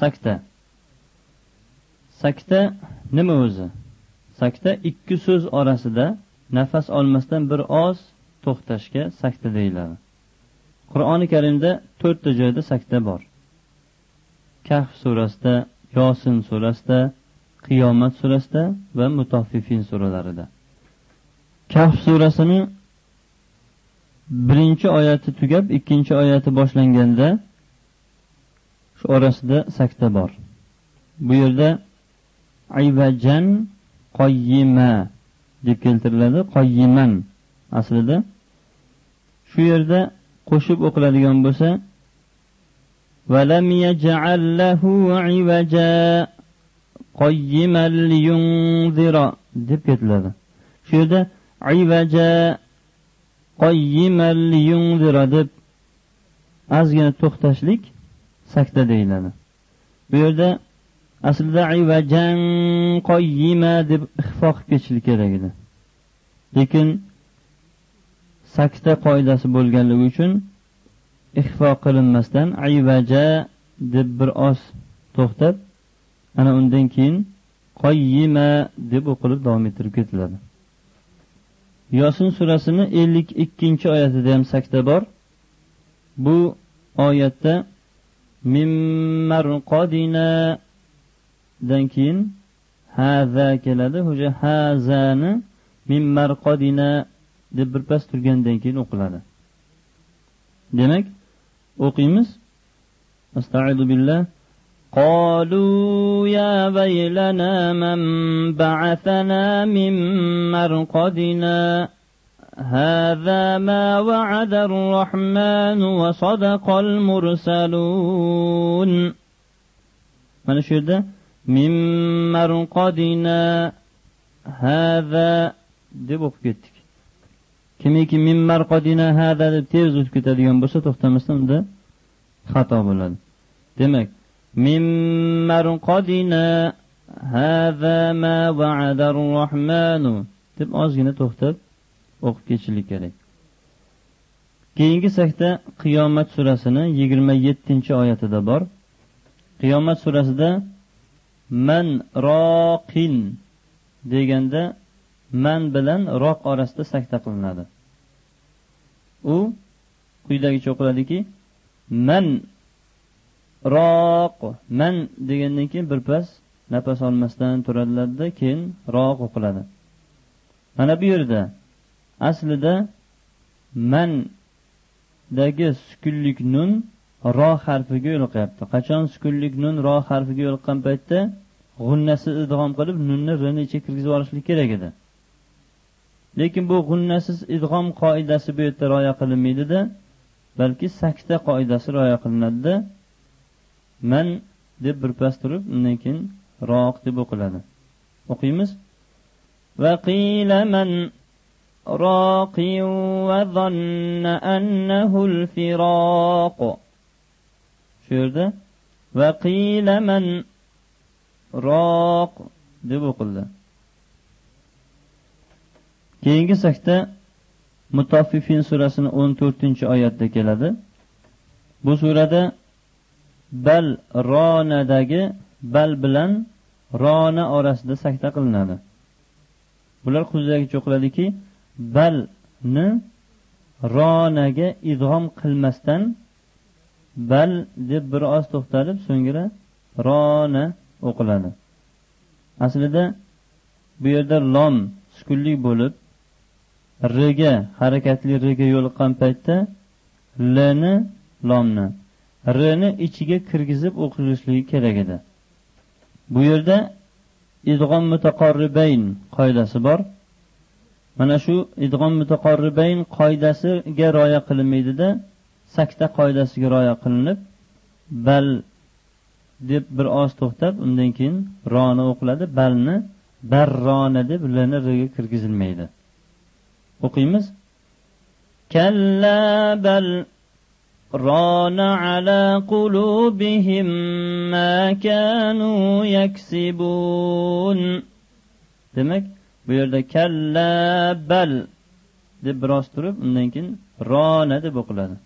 sakta sakta nima o'zi? Sakta ikki so'z orasida nafas olmasdan bir oz to'xtashga sakta deyiladi. Qur'oni karimda to'rtta joyda sakta bor. Kahf surasida yosin surasida qiyomat surasida va mutaffifin suralarida. Kahf surasini birinchi oyati tugab ikkinchi oyati boshlanganda shu orasida sakta bor bu yerda ayvajan qoyyima deb keltiriladi qoyyiman aslida shu yerda qo'shib o'qiladigan bo'lsa ولم يجعل له عوجا قيما لينذر deb ketiladi shu yerda ivaja qoyyiman liyunzira deb ozgina to'xtashlik sakta deyiladi. Bu yerda aslida ivajan qoyyima deb ixfo qilib ketishlik kerak edi. Lekin sakta qoidasi bo'lganligi uchun ixfo qilinmasdan ayvaja deb bir oz to'xtab ana undan keyin qoyyima deb o'qilib davom ettirib ketiladi. Yosin surasini ellik ikkinchi oyatida ham sakta bor. Bu oyatda mimmarqodinadan keyin haza keladi o'sha hazani mimmarqodina deb birpas turgandan keyin o'qiladi demak o'qiymiz astaidu billah قالوا يا ويلنا من بعثنا من مرقدنا هذا ما وعد الرحمن وصدق المرسلون من شده من مرقدنا هذا deb o'qib ketdik kimiki min marqodina hada deb tez o'tib ketadigan bo'lsa to'xtamasdan unda xato bo'ladi demak min marqodina hada ma va'ada rohmanu deb ozgina to'xtab o'qib ketishlik kerak. Keyingi sakda qiyomat surasini yigirma yettinchi oyatida bor. Qiyomat surasida man roqin deganda man bilan roq orasida sakta qilinadi u quyidagicha o'qiladiki man roq man degandan keyin birpas nafas olmasdan turadilarda keyin roq o'qiladi. Mana bu yerda aslida mandagi sukunlik nun ro harfiga yo'liqyapti qachon sukunlik nun ro harfiga yo'liqqan paytda g'unnasiz idg'om qilib nunni rini ichiga kirgizib olishlik kerak edi lekin bu g'unnasiz idg'om qoidasi bu yerda rioya qilinmaydida balki sakta qoidasi rioya qilinadida man deb birpas turib undan keyin roq deb o'qiladi o'qiymiz وقيل من راق وظن أنه الفراق shu yerda وقيل من roq deb o'qildi keyingi sakta mutaffifin surasini o'n to'rtinchi oyatda keladi bu surada bal ronadagi bal bilan rona orasida sakta qilinadi bular quyidagicha o'qiladiki balni ronaga idg'om qilmasdan bal deb bir oz to'xtalib so'ngra rona o'qiladi. Aslida bu yerda lom sukunlik bo'lib rga harakatli rga yo'liqqan paytda lni lomni rni ichiga kirgizib o'qilishligi kerak edi. Bu yerda idg'om mutaqorribayn qoidasi bor. mana shu idg'om mutaqorribayn qoidasiga rioya qilinmaydida sakta qoidasiga rioya qilinib bal deb bir oz to'xtab undan keyin roni o'qiladi balni barrona deb lni riga kirgizilmaydi o'qiymiz kalla bal ران على قلوبهم ما كانوا يكسبون demak bu yerda kalla bal deb biroz turib undan keyin rona deb o'qiladi.